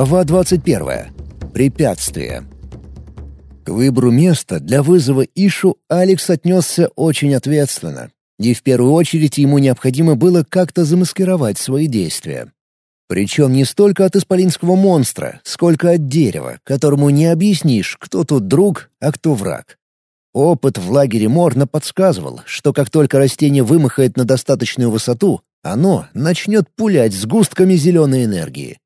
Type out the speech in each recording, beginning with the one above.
Глава 21. Препятствие. К выбору места для вызова Ишу Алекс отнесся очень ответственно. И в первую очередь ему необходимо было как-то замаскировать свои действия. Причем не столько от исполинского монстра, сколько от дерева, которому не объяснишь, кто тут друг, а кто враг. Опыт в лагере Морна подсказывал, что как только растение вымахает на достаточную высоту, оно начнет пулять сгустками зеленой энергии.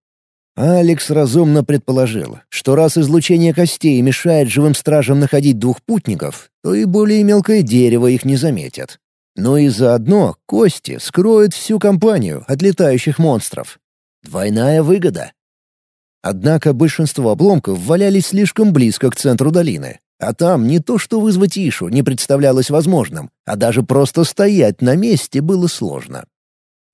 Алекс разумно предположил, что раз излучение костей мешает живым стражам находить двух путников, то и более мелкое дерево их не заметят. Но и заодно кости скроют всю компанию от летающих монстров. Двойная выгода. Однако большинство обломков валялись слишком близко к центру долины, а там не то что вызвать Ишу не представлялось возможным, а даже просто стоять на месте было сложно.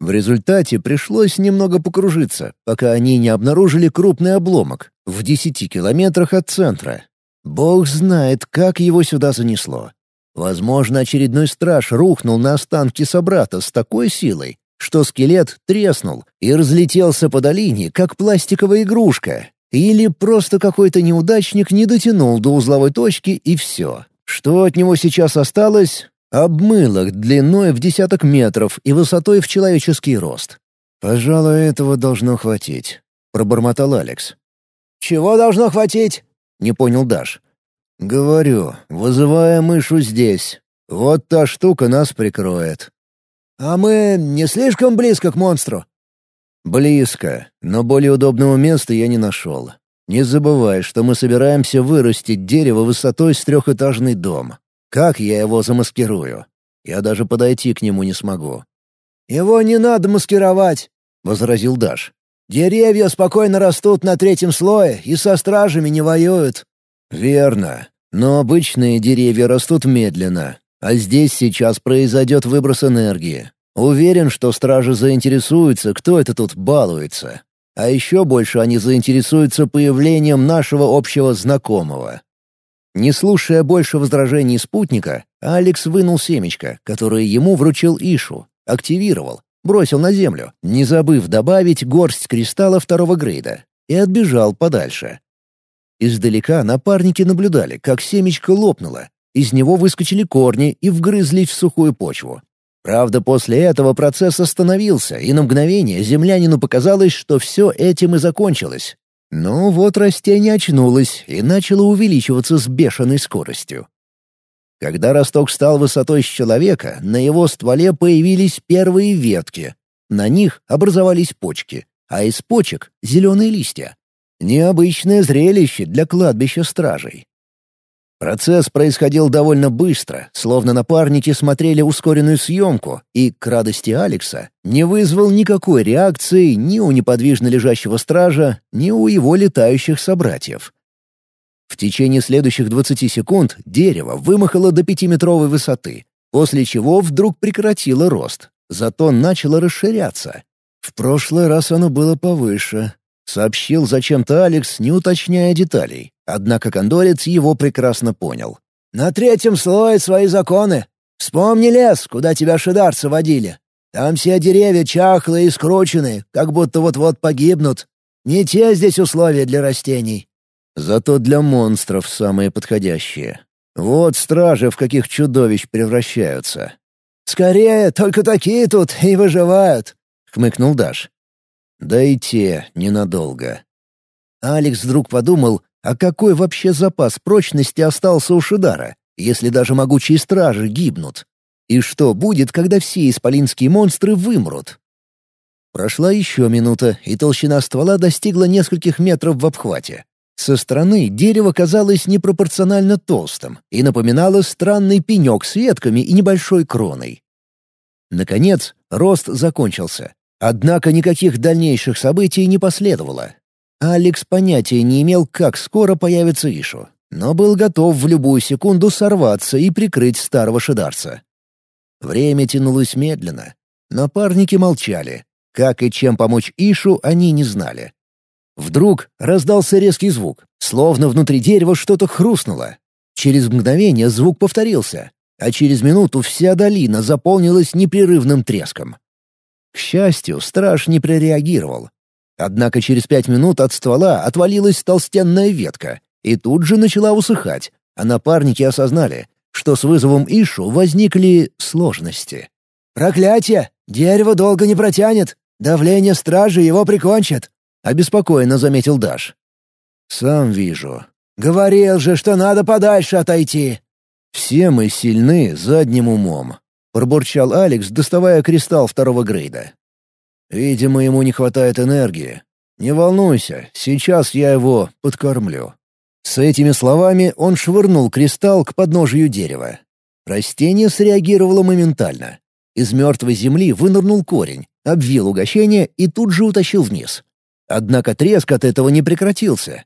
В результате пришлось немного покружиться, пока они не обнаружили крупный обломок в десяти километрах от центра. Бог знает, как его сюда занесло. Возможно, очередной страж рухнул на останки собрата с такой силой, что скелет треснул и разлетелся по долине, как пластиковая игрушка. Или просто какой-то неудачник не дотянул до узловой точки и все. Что от него сейчас осталось, Обмылок длиной в десяток метров и высотой в человеческий рост. «Пожалуй, этого должно хватить», — пробормотал Алекс. «Чего должно хватить?» — не понял Даш. «Говорю, вызывая мышу здесь. Вот та штука нас прикроет». «А мы не слишком близко к монстру?» «Близко, но более удобного места я не нашел. Не забывай, что мы собираемся вырастить дерево высотой с трехэтажный дом. Как я его замаскирую? Я даже подойти к нему не смогу». «Его не надо маскировать», — возразил Даш. «Деревья спокойно растут на третьем слое и со стражами не воюют». «Верно. Но обычные деревья растут медленно, а здесь сейчас произойдет выброс энергии. Уверен, что стражи заинтересуются, кто это тут балуется. А еще больше они заинтересуются появлением нашего общего знакомого. Не слушая больше возражений спутника, Алекс вынул семечко, которое ему вручил Ишу, активировал, бросил на землю, не забыв добавить горсть кристалла второго грейда, и отбежал подальше. Издалека напарники наблюдали, как семечко лопнуло, из него выскочили корни и вгрызлись в сухую почву. Правда, после этого процесс остановился, и на мгновение землянину показалось, что все этим и закончилось, но вот растение очнулось и начало увеличиваться с бешеной скоростью. Когда росток стал высотой с человека, на его стволе появились первые ветки. На них образовались почки, а из почек — зеленые листья. Необычное зрелище для кладбища стражей. Процесс происходил довольно быстро, словно напарники смотрели ускоренную съемку, и, к радости Алекса, не вызвал никакой реакции ни у неподвижно лежащего стража, ни у его летающих собратьев. В течение следующих 20 секунд дерево вымахало до пятиметровой высоты, после чего вдруг прекратило рост, зато начало расширяться. В прошлый раз оно было повыше, сообщил зачем-то Алекс, не уточняя деталей. Однако кондорец его прекрасно понял. «На третьем слое свои законы. Вспомни лес, куда тебя шидарцы водили. Там все деревья чахлые и скрученные, как будто вот-вот погибнут. Не те здесь условия для растений». Зато для монстров самые подходящие. Вот стражи в каких чудовищ превращаются. «Скорее, только такие тут и выживают», — хмыкнул Даш. Да и те ненадолго. Алекс вдруг подумал, а какой вообще запас прочности остался у Шидара, если даже могучие стражи гибнут? И что будет, когда все исполинские монстры вымрут? Прошла еще минута, и толщина ствола достигла нескольких метров в обхвате. Со стороны дерево казалось непропорционально толстым и напоминало странный пенек с ветками и небольшой кроной. Наконец, рост закончился. Однако никаких дальнейших событий не последовало. Алекс понятия не имел, как скоро появится Ишу, но был готов в любую секунду сорваться и прикрыть старого шидарца. Время тянулось медленно. Напарники молчали. Как и чем помочь Ишу, они не знали. Вдруг раздался резкий звук, словно внутри дерева что-то хрустнуло. Через мгновение звук повторился, а через минуту вся долина заполнилась непрерывным треском. К счастью, страж не прореагировал. Однако через пять минут от ствола отвалилась толстенная ветка и тут же начала усыхать, а напарники осознали, что с вызовом Ишу возникли сложности. «Проклятие! Дерево долго не протянет! Давление стражи его прикончит!» — обеспокоенно заметил Даш. «Сам вижу. Говорил же, что надо подальше отойти!» «Все мы сильны задним умом», — пробурчал Алекс, доставая кристалл второго грейда. «Видимо, ему не хватает энергии. Не волнуйся, сейчас я его подкормлю». С этими словами он швырнул кристалл к подножию дерева. Растение среагировало моментально. Из мертвой земли вынырнул корень, обвил угощение и тут же утащил вниз. Однако треск от этого не прекратился.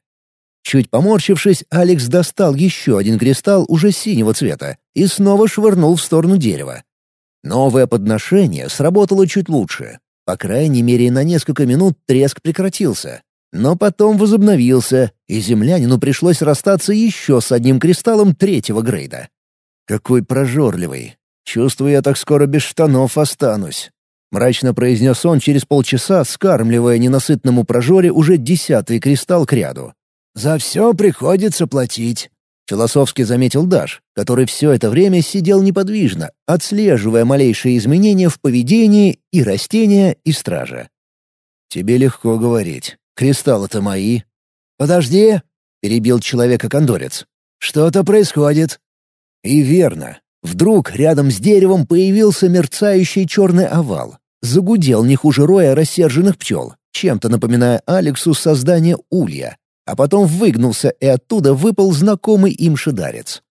Чуть поморщившись, Алекс достал еще один кристалл уже синего цвета и снова швырнул в сторону дерева. Новое подношение сработало чуть лучше. По крайней мере, на несколько минут треск прекратился. Но потом возобновился, и землянину пришлось расстаться еще с одним кристаллом третьего грейда. Какой прожорливый. Чувствую, я так скоро без штанов останусь. Мрачно произнес он через полчаса, скармливая ненасытному прожоре уже десятый кристалл к ряду. «За все приходится платить», — философски заметил Даш, который все это время сидел неподвижно, отслеживая малейшие изменения в поведении и растения, и стража. «Тебе легко говорить. Кристаллы-то мои». «Подожди», — перебил человека-кондорец. «Что-то происходит». И верно. Вдруг рядом с деревом появился мерцающий черный овал. Загудел не хуже роя рассерженных пчел, чем-то напоминая Алексу создание улья, а потом выгнулся, и оттуда выпал знакомый им шидарец.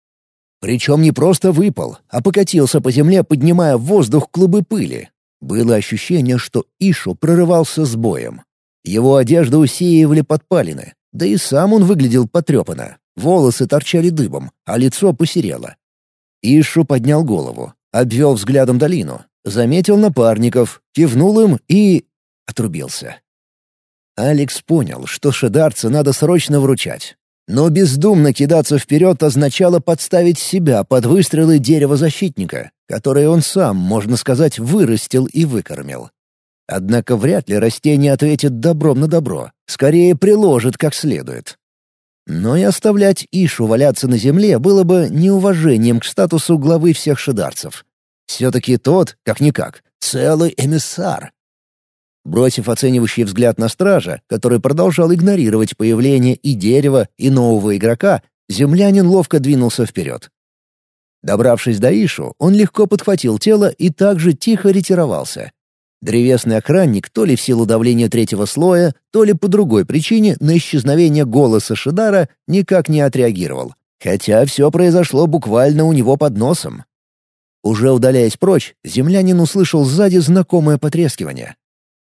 Причем не просто выпал, а покатился по земле, поднимая в воздух клубы пыли. Было ощущение, что Ишу прорывался с боем. Его одежду усеивали подпалины, да и сам он выглядел потрепанно. Волосы торчали дыбом, а лицо посерело. Ишу поднял голову, обвел взглядом долину, заметил напарников, кивнул им и... отрубился. Алекс понял, что шедарца надо срочно вручать. Но бездумно кидаться вперед означало подставить себя под выстрелы дерева-защитника, которое он сам, можно сказать, вырастил и выкормил. Однако вряд ли растение ответит добром на добро, скорее приложит как следует. Но и оставлять Ишу валяться на земле было бы неуважением к статусу главы всех шидарцев. Все-таки тот, как-никак, целый эмиссар. Бросив оценивающий взгляд на стража, который продолжал игнорировать появление и дерева, и нового игрока, землянин ловко двинулся вперед. Добравшись до Ишу, он легко подхватил тело и также тихо ретировался, Древесный охранник то ли в силу давления третьего слоя, то ли по другой причине на исчезновение голоса Шидара никак не отреагировал. Хотя все произошло буквально у него под носом. Уже удаляясь прочь, землянин услышал сзади знакомое потрескивание.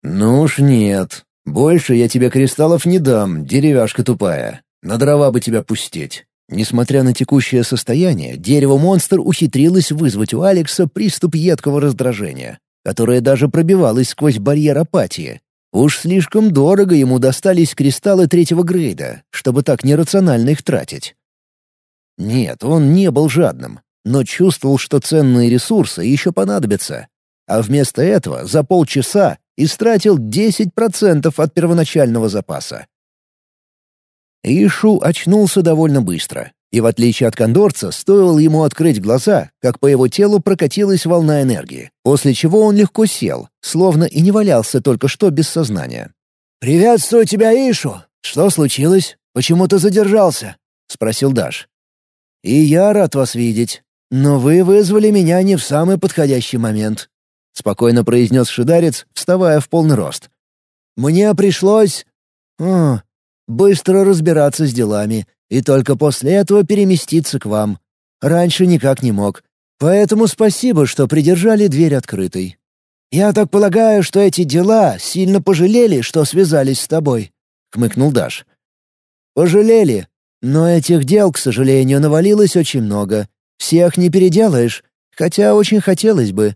«Ну уж нет. Больше я тебе кристаллов не дам, деревяшка тупая. На дрова бы тебя пустить». Несмотря на текущее состояние, дерево-монстр ухитрилось вызвать у Алекса приступ едкого раздражения которая даже пробивалась сквозь барьер апатии. Уж слишком дорого ему достались кристаллы третьего грейда, чтобы так нерационально их тратить. Нет, он не был жадным, но чувствовал, что ценные ресурсы еще понадобятся. А вместо этого за полчаса истратил 10% от первоначального запаса. Ишу очнулся довольно быстро. И в отличие от кондорца, стоило ему открыть глаза, как по его телу прокатилась волна энергии, после чего он легко сел, словно и не валялся только что без сознания. «Приветствую тебя, Ишу! Что случилось? Почему ты задержался?» — спросил Даш. «И я рад вас видеть. Но вы вызвали меня не в самый подходящий момент», — спокойно произнес Шидарец, вставая в полный рост. «Мне пришлось... О, быстро разбираться с делами, и только после этого переместиться к вам. Раньше никак не мог. Поэтому спасибо, что придержали дверь открытой. Я так полагаю, что эти дела сильно пожалели, что связались с тобой», — хмыкнул Даш. «Пожалели. Но этих дел, к сожалению, навалилось очень много. Всех не переделаешь, хотя очень хотелось бы.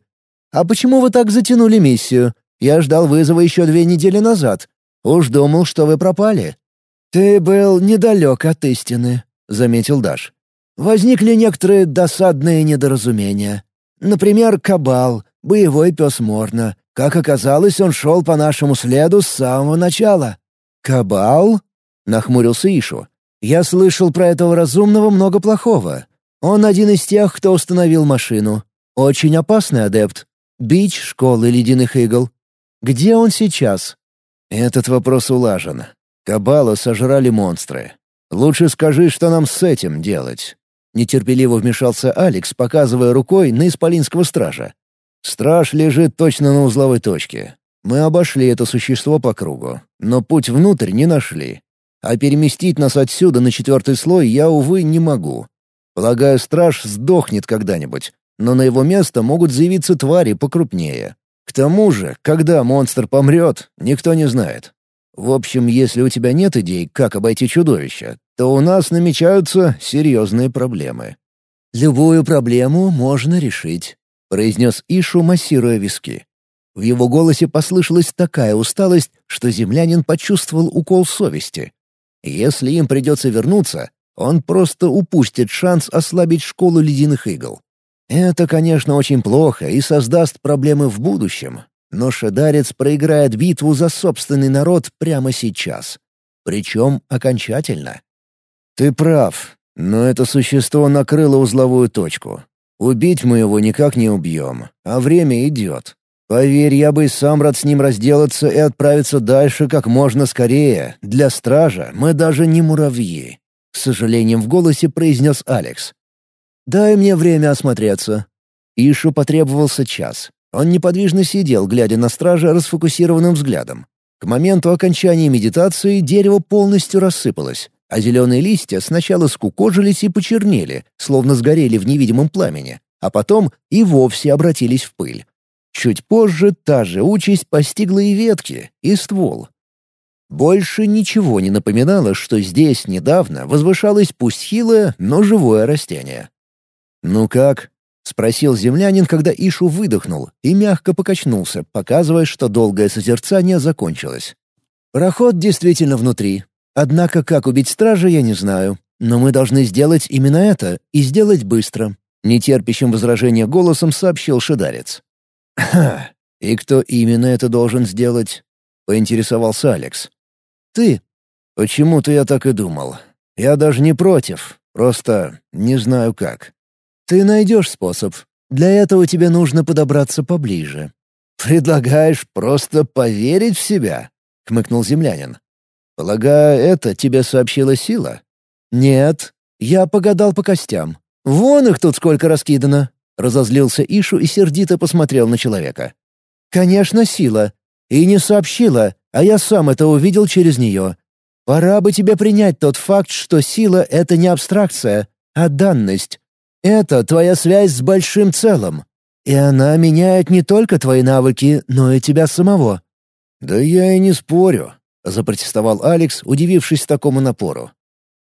А почему вы так затянули миссию? Я ждал вызова еще две недели назад. Уж думал, что вы пропали». «Ты был недалек от истины», — заметил Даш. «Возникли некоторые досадные недоразумения. Например, Кабал, боевой пес Морна, Как оказалось, он шел по нашему следу с самого начала». «Кабал?» — нахмурился Ишу. «Я слышал про этого разумного много плохого. Он один из тех, кто установил машину. Очень опасный адепт. Бич школы ледяных игл. Где он сейчас?» «Этот вопрос улажен. Кабала сожрали монстры. Лучше скажи, что нам с этим делать». Нетерпеливо вмешался Алекс, показывая рукой на исполинского стража. Страж лежит точно на узловой точке. Мы обошли это существо по кругу, но путь внутрь не нашли. А переместить нас отсюда на четвертый слой я, увы, не могу. Полагаю, страж сдохнет когда-нибудь, но на его место могут заявиться твари покрупнее. К тому же, когда монстр помрет, никто не знает. В общем, если у тебя нет идей, как обойти чудовище, то у нас намечаются серьезные проблемы. Любую проблему можно решить произнес Ишу, массируя виски. В его голосе послышалась такая усталость, что землянин почувствовал укол совести. Если им придется вернуться, он просто упустит шанс ослабить школу ледяных игл. Это, конечно, очень плохо и создаст проблемы в будущем, но шедарец проиграет битву за собственный народ прямо сейчас. Причем окончательно. «Ты прав, но это существо накрыло узловую точку. Убить мы его никак не убьем, а время идет. Поверь, я бы и сам рад с ним разделаться и отправиться дальше как можно скорее. Для стража мы даже не муравьи», — с сожалением в голосе произнес Алекс. «Дай мне время осмотреться». Ишу потребовался час. Он неподвижно сидел, глядя на стража расфокусированным взглядом. К моменту окончания медитации дерево полностью рассыпалось а зеленые листья сначала скукожились и почернели, словно сгорели в невидимом пламени, а потом и вовсе обратились в пыль. Чуть позже та же участь постигла и ветки, и ствол. Больше ничего не напоминало, что здесь недавно возвышалось пусть хилое, но живое растение. «Ну как?» — спросил землянин, когда Ишу выдохнул и мягко покачнулся, показывая, что долгое созерцание закончилось. «Проход действительно внутри, Однако как убить стража, я не знаю. Но мы должны сделать именно это, и сделать быстро», — нетерпящим возражения голосом сообщил Шидарец. «Ха, и кто именно это должен сделать?» — поинтересовался Алекс. «Ты». «Почему-то я так и думал. Я даже не против, просто не знаю как». «Ты найдешь способ. Для этого тебе нужно подобраться поближе». «Предлагаешь просто поверить в себя?» — хмыкнул землянин. Полагаю, это тебе сообщила сила? Нет, я погадал по костям. Вон их тут сколько раскидано. Разозлился Ишу и сердито посмотрел на человека. Конечно, сила. И не сообщила, а я сам это увидел через нее. Пора бы тебе принять тот факт, что сила — это не абстракция, а данность. Это твоя связь с большим целым. И она меняет не только твои навыки, но и тебя самого. Да я и не спорю. — запротестовал Алекс, удивившись такому напору.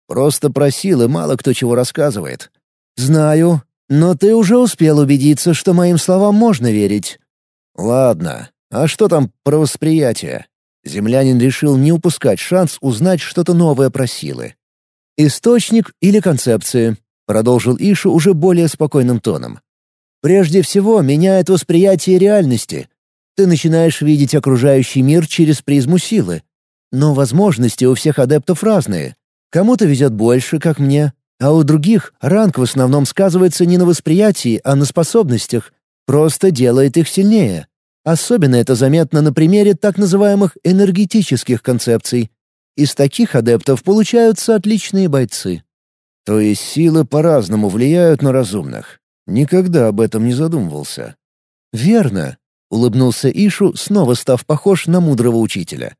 «Просто просил, и мало кто чего рассказывает». «Знаю, но ты уже успел убедиться, что моим словам можно верить». «Ладно, а что там про восприятие?» Землянин решил не упускать шанс узнать что-то новое про силы. «Источник или концепции», — продолжил Ишу уже более спокойным тоном. «Прежде всего меняет восприятие реальности. Ты начинаешь видеть окружающий мир через призму силы, но возможности у всех адептов разные. Кому-то везет больше, как мне, а у других ранг в основном сказывается не на восприятии, а на способностях, просто делает их сильнее. Особенно это заметно на примере так называемых энергетических концепций. Из таких адептов получаются отличные бойцы. То есть силы по-разному влияют на разумных. Никогда об этом не задумывался. «Верно», — улыбнулся Ишу, снова став похож на мудрого учителя.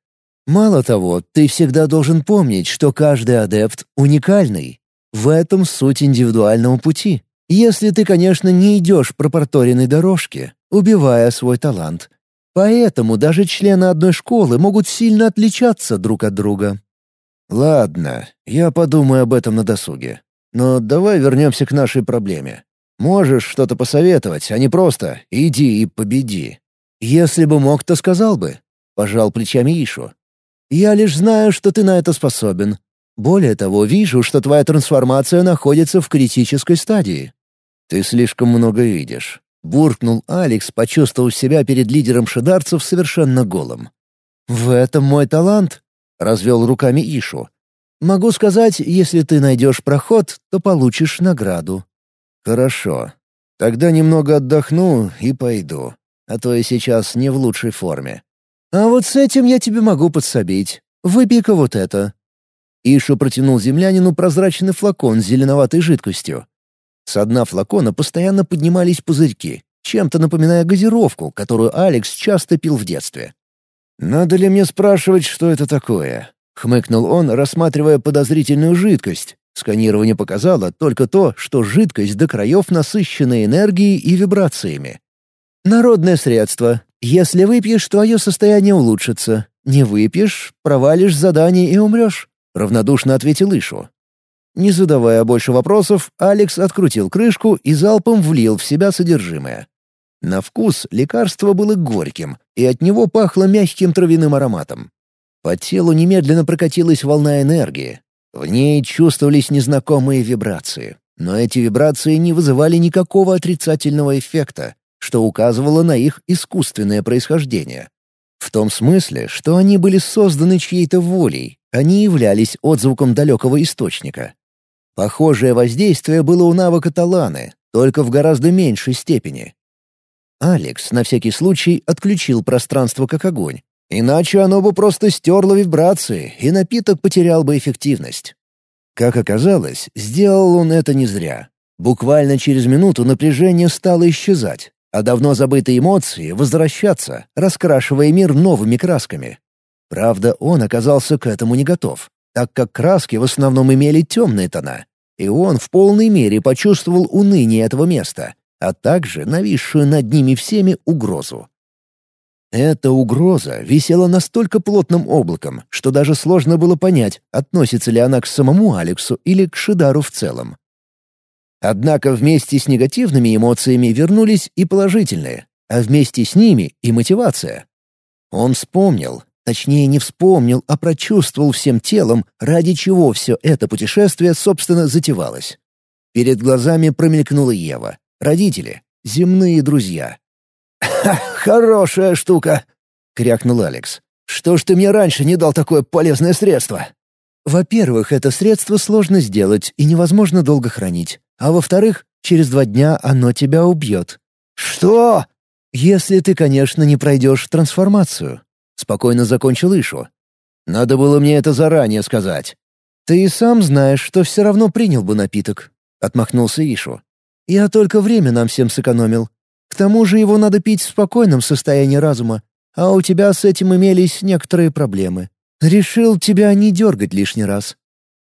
Мало того, ты всегда должен помнить, что каждый адепт уникальный. В этом суть индивидуального пути. Если ты, конечно, не идешь по проторенной дорожке, убивая свой талант. Поэтому даже члены одной школы могут сильно отличаться друг от друга. Ладно, я подумаю об этом на досуге. Но давай вернемся к нашей проблеме. Можешь что-то посоветовать, а не просто «иди и победи». Если бы мог, то сказал бы. Пожал плечами Ишу. Я лишь знаю, что ты на это способен. Более того, вижу, что твоя трансформация находится в критической стадии. Ты слишком много видишь. буркнул Алекс, почувствовав себя перед лидером шидарцев совершенно голым. «В этом мой талант», — развел руками Ишу. «Могу сказать, если ты найдешь проход, то получишь награду». «Хорошо. Тогда немного отдохну и пойду, а то я сейчас не в лучшей форме». «А вот с этим я тебе могу подсобить. Выпей-ка вот это». Ишу протянул землянину прозрачный флакон с зеленоватой жидкостью. С дна флакона постоянно поднимались пузырьки, чем-то напоминая газировку, которую Алекс часто пил в детстве. «Надо ли мне спрашивать, что это такое?» — хмыкнул он, рассматривая подозрительную жидкость. Сканирование показало только то, что жидкость до краев насыщена энергией и вибрациями. «Народное средство. Если выпьешь, твое состояние улучшится. Не выпьешь — провалишь задание и умрешь», — равнодушно ответил Ишу. Не задавая больше вопросов, Алекс открутил крышку и залпом влил в себя содержимое. На вкус лекарство было горьким, и от него пахло мягким травяным ароматом. По телу немедленно прокатилась волна энергии. В ней чувствовались незнакомые вибрации. Но эти вибрации не вызывали никакого отрицательного эффекта, что указывало на их искусственное происхождение. В том смысле, что они были созданы чьей-то волей, они являлись отзвуком далекого источника. Похожее воздействие было у навыка Таланы, только в гораздо меньшей степени. Алекс на всякий случай отключил пространство как огонь, иначе оно бы просто стерло вибрации, и напиток потерял бы эффективность. Как оказалось, сделал он это не зря. Буквально через минуту напряжение стало исчезать, а давно забытые эмоции возвращаться, раскрашивая мир новыми красками. Правда, он оказался к этому не готов, так как краски в основном имели темные тона, и он в полной мере почувствовал уныние этого места, а также нависшую над ними всеми угрозу. Эта угроза висела настолько плотным облаком, что даже сложно было понять, относится ли она к самому Алексу или к Шидару в целом. Однако вместе с негативными эмоциями вернулись и положительные, а вместе с ними и мотивация. Он вспомнил, точнее не вспомнил, а прочувствовал всем телом, ради чего все это путешествие, собственно, затевалось. Перед глазами промелькнула Ева. Родители, земные друзья. «Ха, хорошая штука!» — крякнул Алекс. «Что ж ты мне раньше не дал такое полезное средство?» «Во-первых, это средство сложно сделать и невозможно долго хранить. А во-вторых, через два дня оно тебя убьет». «Что?» «Если ты, конечно, не пройдешь трансформацию», — спокойно закончил Ишу. «Надо было мне это заранее сказать». «Ты и сам знаешь, что все равно принял бы напиток», — отмахнулся Ишу. Я только время нам всем сэкономил. К тому же его надо пить в спокойном состоянии разума, а у тебя с этим имелись некоторые проблемы. Решил тебя не дергать лишний раз».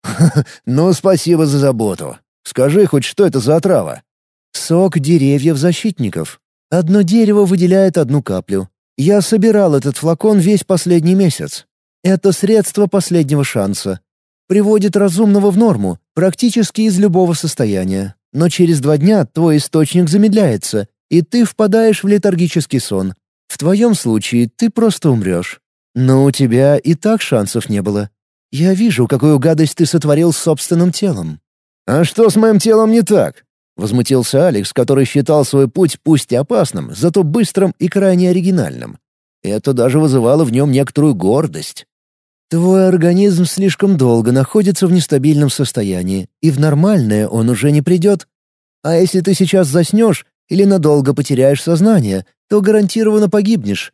«Ну, спасибо за заботу. Скажи хоть, что это за отрава?» «Сок деревьев-защитников. Одно дерево выделяет одну каплю. Я собирал этот флакон весь последний месяц. Это средство последнего шанса. Приводит разумного в норму, практически из любого состояния но через два дня твой источник замедляется, и ты впадаешь в летаргический сон. В твоем случае ты просто умрешь. Но у тебя и так шансов не было. Я вижу, какую гадость ты сотворил с собственным телом». «А что с моим телом не так?» — возмутился Алекс, который считал свой путь пусть и опасным, зато быстрым и крайне оригинальным. Это даже вызывало в нем некоторую гордость. Твой организм слишком долго находится в нестабильном состоянии, и в нормальное он уже не придет. А если ты сейчас заснешь или надолго потеряешь сознание, то гарантированно погибнешь.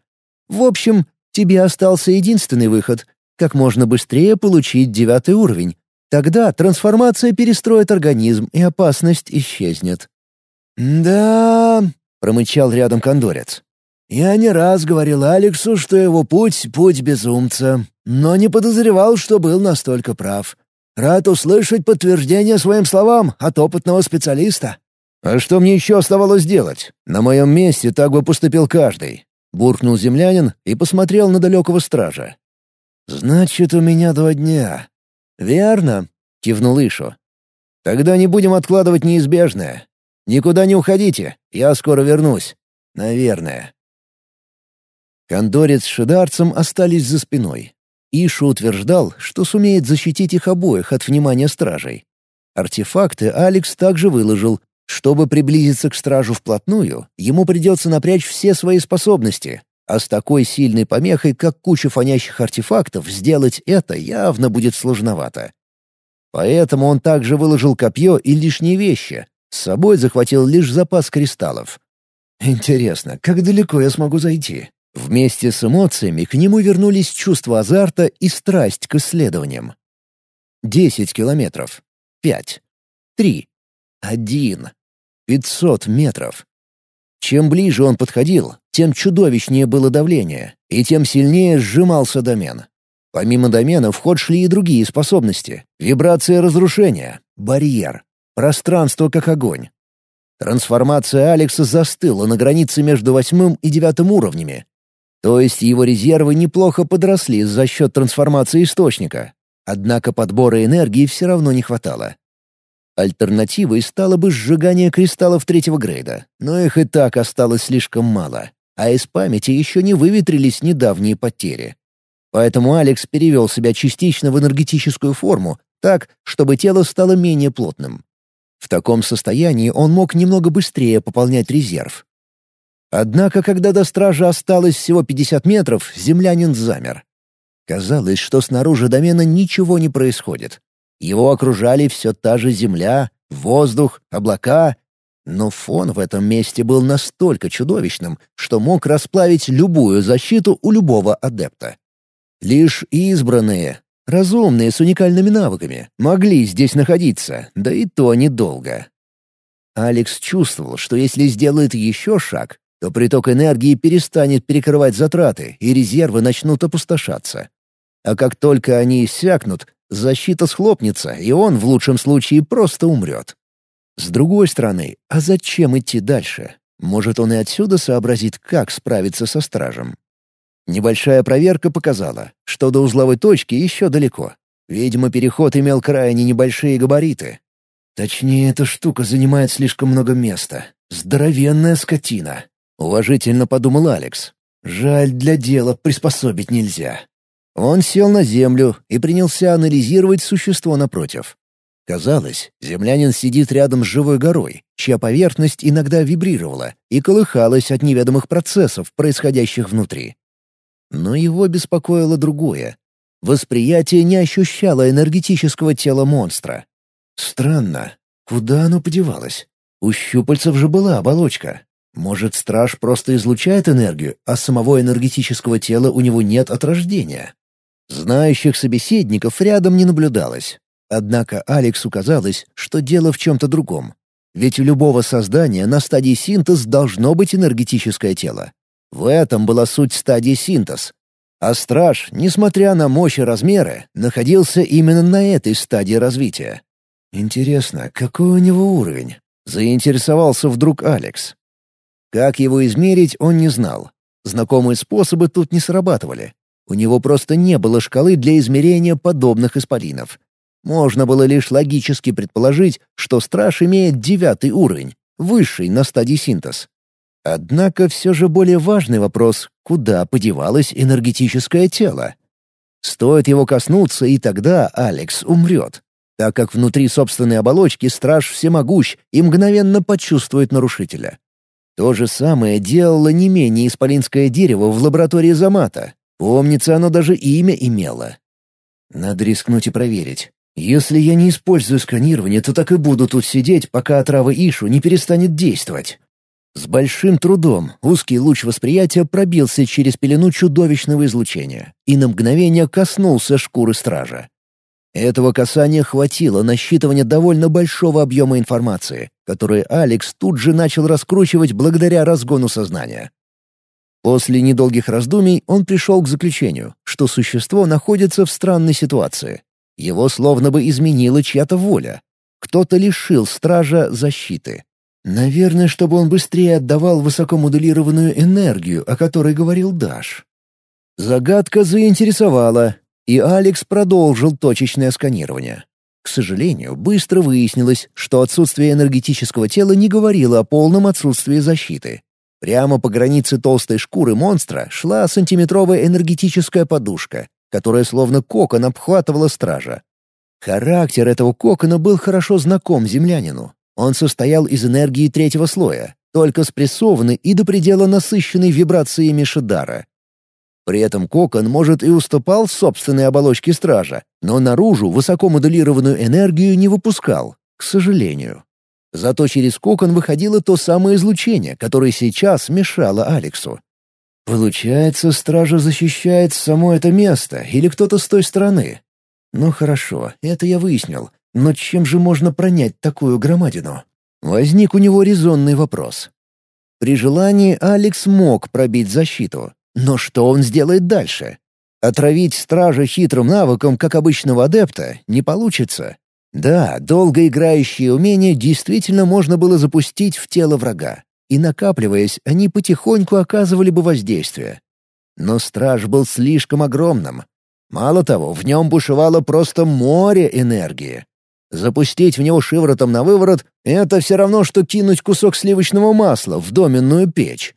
В общем, тебе остался единственный выход — как можно быстрее получить девятый уровень. Тогда трансформация перестроит организм, и опасность исчезнет. «Да...» — промычал рядом кондорец. «Я не раз говорил Алексу, что его путь — путь безумца но не подозревал, что был настолько прав. Рад услышать подтверждение своим словам от опытного специалиста. «А что мне еще оставалось делать? На моем месте так бы поступил каждый», — буркнул землянин и посмотрел на далекого стража. «Значит, у меня два дня». «Верно», — кивнул Ишу. «Тогда не будем откладывать неизбежное. Никуда не уходите, я скоро вернусь. Наверное». Кондорец с шидарцем остались за спиной. Ишу утверждал, что сумеет защитить их обоих от внимания стражей. Артефакты Алекс также выложил, Чтобы приблизиться к стражу вплотную, ему придется напрячь все свои способности, а с такой сильной помехой, как куча фонящих артефактов, сделать это явно будет сложновато. Поэтому он также выложил копье и лишние вещи. С собой захватил лишь запас кристаллов. Интересно, как далеко я смогу зайти? Вместе с эмоциями к нему вернулись чувство азарта и страсть к исследованиям. Десять километров. Пять. Три. Один. Пятьсот метров. Чем ближе он подходил, тем чудовищнее было давление, и тем сильнее сжимался домен. Помимо домена в ход шли и другие способности. Вибрация разрушения, барьер, пространство как огонь. Трансформация Алекса застыла на границе между восьмым и девятым уровнями. То есть его резервы неплохо подросли за счет трансформации источника. Однако подбора энергии все равно не хватало. Альтернативой стало бы сжигание кристаллов третьего грейда, но их и так осталось слишком мало, а из памяти еще не выветрились недавние потери. Поэтому Алекс перевел себя частично в энергетическую форму, так, чтобы тело стало менее плотным. В таком состоянии он мог немного быстрее пополнять резерв. Однако, когда до стражи осталось всего 50 метров, землянин замер. Казалось, что снаружи домена ничего не происходит. Его окружали все та же земля, воздух, облака, но фон в этом месте был настолько чудовищным, что мог расплавить любую защиту у любого адепта. Лишь избранные, разумные с уникальными навыками, могли здесь находиться, да и то недолго. Алекс чувствовал, что если сделает еще шаг, то приток энергии перестанет перекрывать затраты, и резервы начнут опустошаться. А как только они иссякнут, Защита схлопнется, и он в лучшем случае просто умрет. С другой стороны, а зачем идти дальше? Может, он и отсюда сообразит, как справиться со стражем. Небольшая проверка показала, что до узловой точки еще далеко. Видимо, переход имел крайне небольшие габариты. Точнее, эта штука занимает слишком много места. Здоровенная скотина. Уважительно подумал Алекс. Жаль, для дела приспособить нельзя. Он сел на землю и принялся анализировать существо напротив. Казалось, землянин сидит рядом с живой горой, чья поверхность иногда вибрировала и колыхалась от неведомых процессов, происходящих внутри. Но его беспокоило другое. Восприятие не ощущало энергетического тела монстра. Странно, куда оно подевалось? У щупальцев же была оболочка. Может, страж просто излучает энергию, а самого энергетического тела у него нет от рождения? Знающих собеседников рядом не наблюдалось. Однако Алексу казалось, что дело в чем-то другом. Ведь у любого создания на стадии синтез должно быть энергетическое тело. В этом была суть стадии синтез. А страж, несмотря на мощь и размеры, находился именно на этой стадии развития. Интересно, какой у него уровень? Заинтересовался вдруг Алекс. Как его измерить, он не знал. Знакомые способы тут не срабатывали. У него просто не было шкалы для измерения подобных исполинов. Можно было лишь логически предположить, что страж имеет девятый уровень, высший на стадии синтез. Однако все же более важный вопрос — куда подевалось энергетическое тело? Стоит его коснуться, и тогда Алекс умрет, так как внутри собственной оболочки страж всемогущ и мгновенно почувствует нарушителя. То же самое делало не менее исполинское дерево в лаборатории Замата, Помнится, оно даже имя имело. Надо рискнуть и проверить. Если я не использую сканирование, то так и буду тут сидеть, пока отрава Ишу не перестанет действовать. С большим трудом узкий луч восприятия пробился через пелену чудовищного излучения и на мгновение коснулся шкуры стража. Этого касания хватило на считывание довольно большого объема информации, который Алекс тут же начал раскручивать благодаря разгону сознания. После недолгих раздумий он пришел к заключению, что существо находится в странной ситуации. Его словно бы изменила чья-то воля. Кто-то лишил стража защиты. Наверное, чтобы он быстрее отдавал высокомодулированную энергию, о которой говорил Даш. Загадка заинтересовала, и Алекс продолжил точечное сканирование. К сожалению, быстро выяснилось, что отсутствие энергетического тела не говорило о полном отсутствии защиты. Прямо по границе толстой шкуры монстра шла сантиметровая энергетическая подушка, которая словно кокон обхватывала стража. Характер этого кокона был хорошо знаком землянину. Он состоял из энергии третьего слоя, только спрессованный и до предела насыщенный вибрациями Шидара. При этом кокон, может, и уступал собственной оболочке стража, но наружу высокомодулированную энергию не выпускал, к сожалению. Зато через кокон выходило то самое излучение, которое сейчас мешало Алексу. Получается, стража защищает само это место или кто-то с той стороны. Ну хорошо, это я выяснил. Но чем же можно пронять такую громадину? Возник у него резонный вопрос. При желании Алекс мог пробить защиту, но что он сделает дальше? Отравить стража хитрым навыком, как обычного адепта, не получится. Да, долгоиграющие умения действительно можно было запустить в тело врага, и накапливаясь, они потихоньку оказывали бы воздействие. Но страж был слишком огромным. Мало того, в нем бушевало просто море энергии. Запустить в него шиворотом на выворот — это все равно, что кинуть кусок сливочного масла в доменную печь.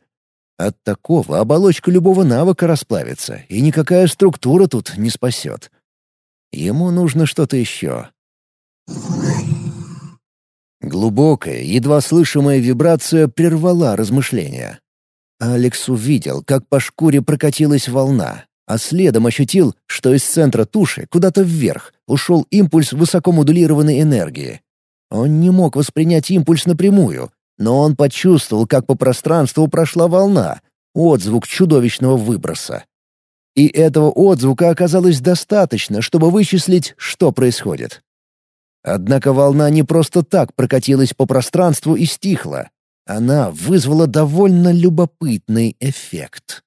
От такого оболочка любого навыка расплавится, и никакая структура тут не спасет. Ему нужно что-то еще. Глубокая, едва слышимая вибрация прервала размышления. Алекс увидел, как по шкуре прокатилась волна, а следом ощутил, что из центра туши куда-то вверх ушел импульс высокомодулированной энергии. Он не мог воспринять импульс напрямую, но он почувствовал, как по пространству прошла волна, отзвук чудовищного выброса. И этого отзвука оказалось достаточно, чтобы вычислить, что происходит. Однако волна не просто так прокатилась по пространству и стихла. Она вызвала довольно любопытный эффект.